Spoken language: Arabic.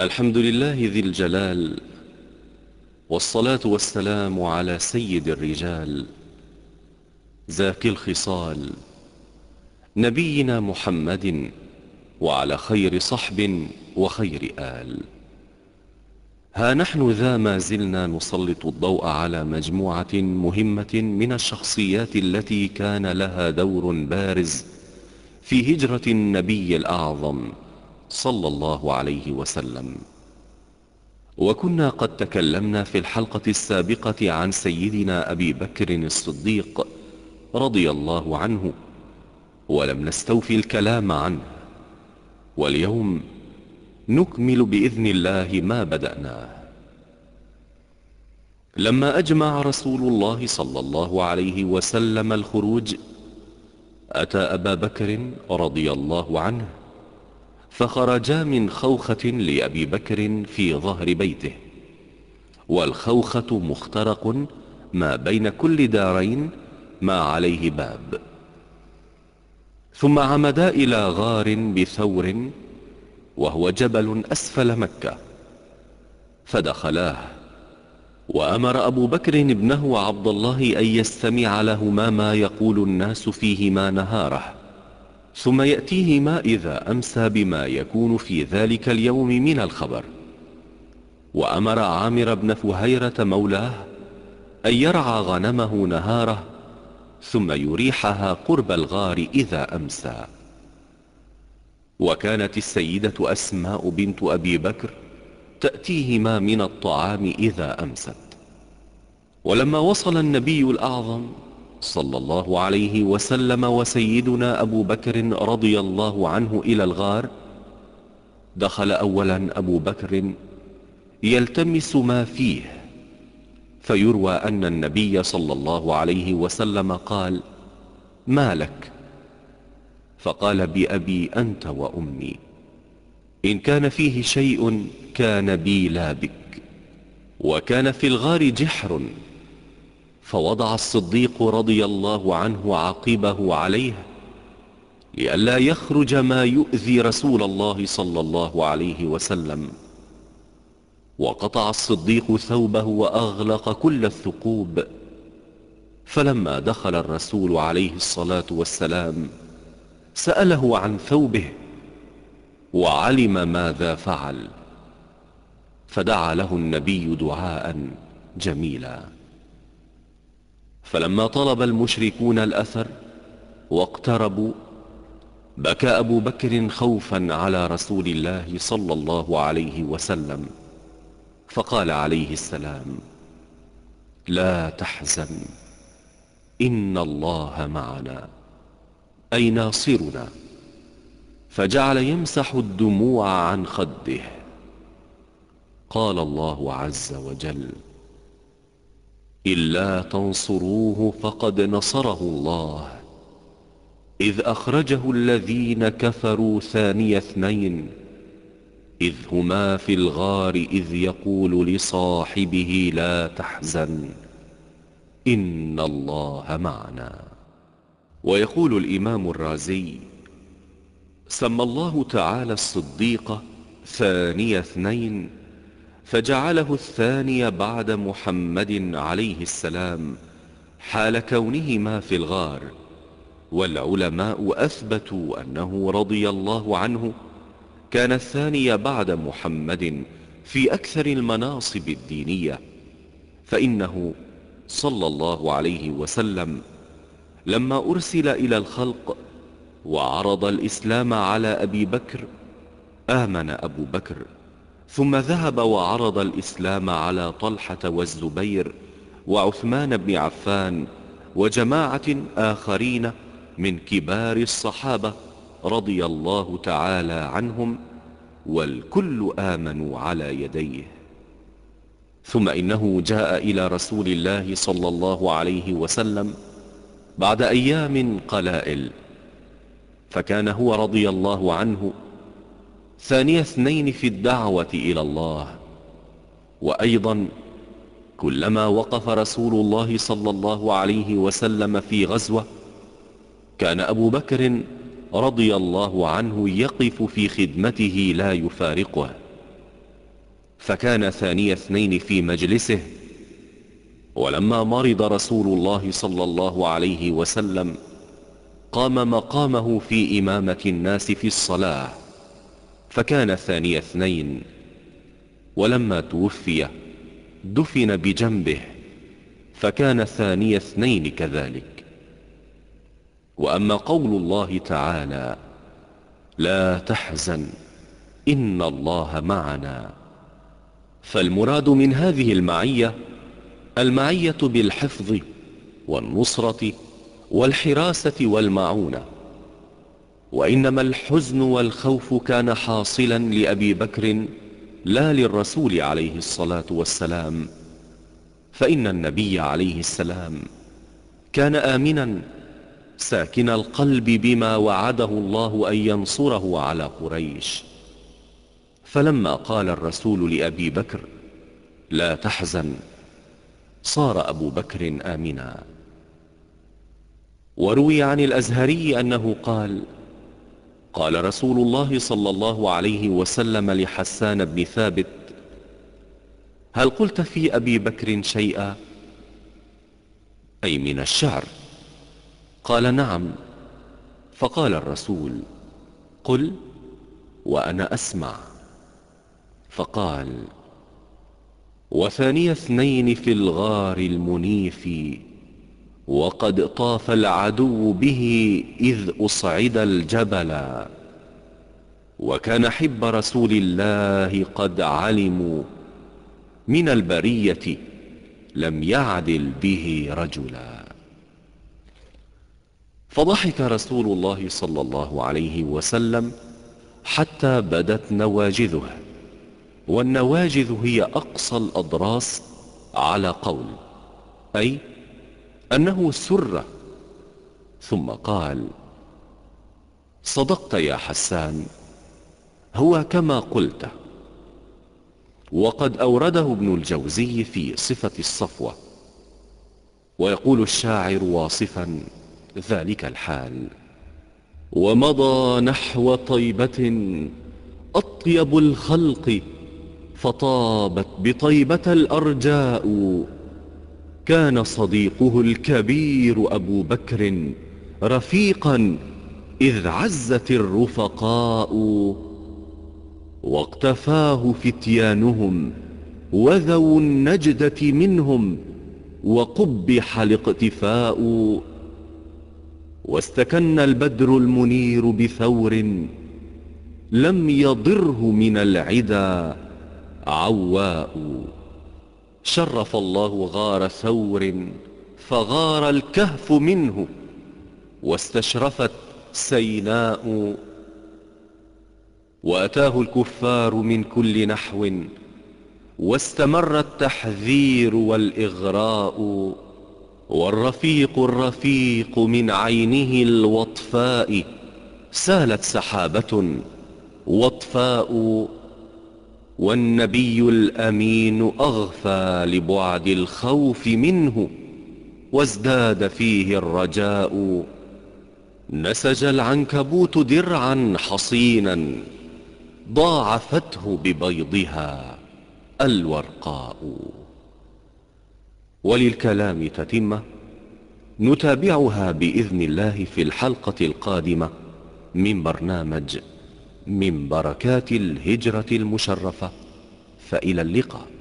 الحمد لله ذي الجلال والصلاة والسلام على سيد الرجال زاكي الخصال نبينا محمد وعلى خير صحب وخير آل. ها نحن ذا ما زلنا نسلط الضوء على مجموعة مهمة من الشخصيات التي كان لها دور بارز في هجرة النبي الأعظم. صلى الله عليه وسلم. وكنا قد تكلمنا في الحلقة السابقة عن سيدنا أبي بكر الصديق رضي الله عنه ولم نستوفي الكلام عنه. واليوم نكمل بإذن الله ما بدأناه لما أجمع رسول الله صلى الله عليه وسلم الخروج أتى أبا بكر رضي الله عنه فخرجا من خوخة لأبي بكر في ظهر بيته. والخوخة مخترق ما بين كل دارين ما عليه باب. ثم عمدا إلى غار بثور وهو جبل أسفل مكة. فدخلاه وأمر أبو بكر ابنه عبد الله أن يستمع لهما ما يقول الناس فيهما نهاره. ثم يأتيهما إذا أمسى بما يكون في ذلك اليوم من الخبر. وأمر عامر بن فهيرة مولاه أن يرعى غنمه نهاره ثم يريحها قرب الغار إذا أمسى. وكانت السيدة أسماء بنت أبي بكر تأتيهما من الطعام إذا أمست. ولما وصل النبي الأعظم صلى الله عليه وسلم وسيدنا أبو بكر رضي الله عنه إلى الغار دخل أولا أبو بكر يلتمس ما فيه فيروى أن النبي صلى الله عليه وسلم قال ما لك؟ فقال بأبي أنت وأمي إن كان فيه شيء كان بي لا بك وكان في الغار جحر فوضع الصديق رضي الله عنه عقبه عليه لئلا يخرج ما يؤذي رسول الله صلى الله عليه وسلم. وقطع الصديق ثوبه وأغلق كل الثقوب. فلما دخل الرسول عليه الصلاة والسلام سأله عن ثوبه وعلم ماذا فعل. فدعا له النبي دعاء جميلا. فلما طلب المشركون الأثر واقتربوا بكى أبو بكر خوفا على رسول الله صلى الله عليه وسلم فقال عليه السلام لا تحزن إن الله معنا أي ناصرنا. فجعل يمسح الدموع عن خده. قال الله عز وجل إلا تنصروه فقد نصره الله. إذ أخرجه الذين كفروا ثاني اثنين إذ هما في الغار إذ يقول لصاحبه لا تحزن إن الله معنا. ويقول الإمام الرازي سمى الله تعالى الصديق ثاني اثنين فجعله الثاني بعد محمد عليه السلام حال كونهما في الغار. والعلماء أثبتوا أنه رضي الله عنه كان الثاني بعد محمد في أكثر المناصب الدينية فإنه صلى الله عليه وسلم لما أرسل إلى الخلق وعرض الإسلام على أبي بكر آمن أبو بكر. ثم ذهب وعرض الإسلام على طلحة والزبير وعثمان بن عفان وجماعة آخرين من كبار الصحابة رضي الله تعالى عنهم والكل آمنوا على يديه. ثم إنه جاء إلى رسول الله صلى الله عليه وسلم بعد أيام قلائل فكان هو رضي الله عنه ثاني اثنين في الدعوة إلى الله. وأيضا كلما وقف رسول الله صلى الله عليه وسلم في غزوة كان أبو بكر رضي الله عنه يقف في خدمته لا يفارقه فكان ثاني اثنين في مجلسه. ولما مرض رسول الله صلى الله عليه وسلم قام مقامه في إمامة الناس في الصلاة. فكان ثاني اثنين. ولما توفي دفن بجنبه فكان ثاني اثنين كذلك. وأما قول الله تعالى لا تحزن إن الله معنا. فالمراد من هذه المعية المعية بالحفظ والنصرة والحراسة والمعونة. وإنما الحزن والخوف كان حاصلا لأبي بكر لا للرسول عليه الصلاة والسلام. فإن النبي عليه السلام كان آمنا ساكن القلب بما وعده الله أن ينصره على قريش. فلما قال الرسول لأبي بكر لا تحزن صار أبو بكر آمنا. وروي عن الأزهري أنه قال قال رسول الله صلى الله عليه وسلم لحسان بن ثابت هل قلت في أبي بكر شيئا؟ أي من الشعر. قال نعم. فقال الرسول قل وأنا أسمع. فقال وثاني اثنين في الغار المنيف وقد طاف العدو به إذ أصعد الجبل. وكان حب رسول الله قد علموا من البرية لم يعدل به رجلا. فضحك رسول الله صلى الله عليه وسلم حتى بدت نواجذه والنواجذ هي أقصى الأضراس على قول أي أنه سر. ثم قال صدقت يا حسان هو كما قلت. وقد أورده ابن الجوزي في صفة الصفوة. ويقول الشاعر واصفا ذلك الحال ومضى نحو طيبة أطيب الخلق فطابت بطيبة الأرجاء كان صديقه الكبير أبو بكر رفيقا إذ عزت الرفقاء واقتفاه فتيانهم وذو النجدة منهم وقبح الاقتفاء واستكن البدر المنير بثور لم يضره من العدا عواء. شرف الله غار ثور فغار الكهف منه واستشرفت سيناء وأتاه الكفار من كل نحو واستمر التحذير والإغراء والرفيق الرفيق من عينه الوطفاء سالت سحابة وطفاء والنبي الأمين أغفى لبعد الخوف منه وازداد فيه الرجاء. نسج العنكبوت درعا حصينا ضاعفته ببيضها الورقاء. وللكلام تتمة نتابعها بإذن الله في الحلقة القادمة من برنامج من بركات الهجرة المشرفة. فإلى اللقاء.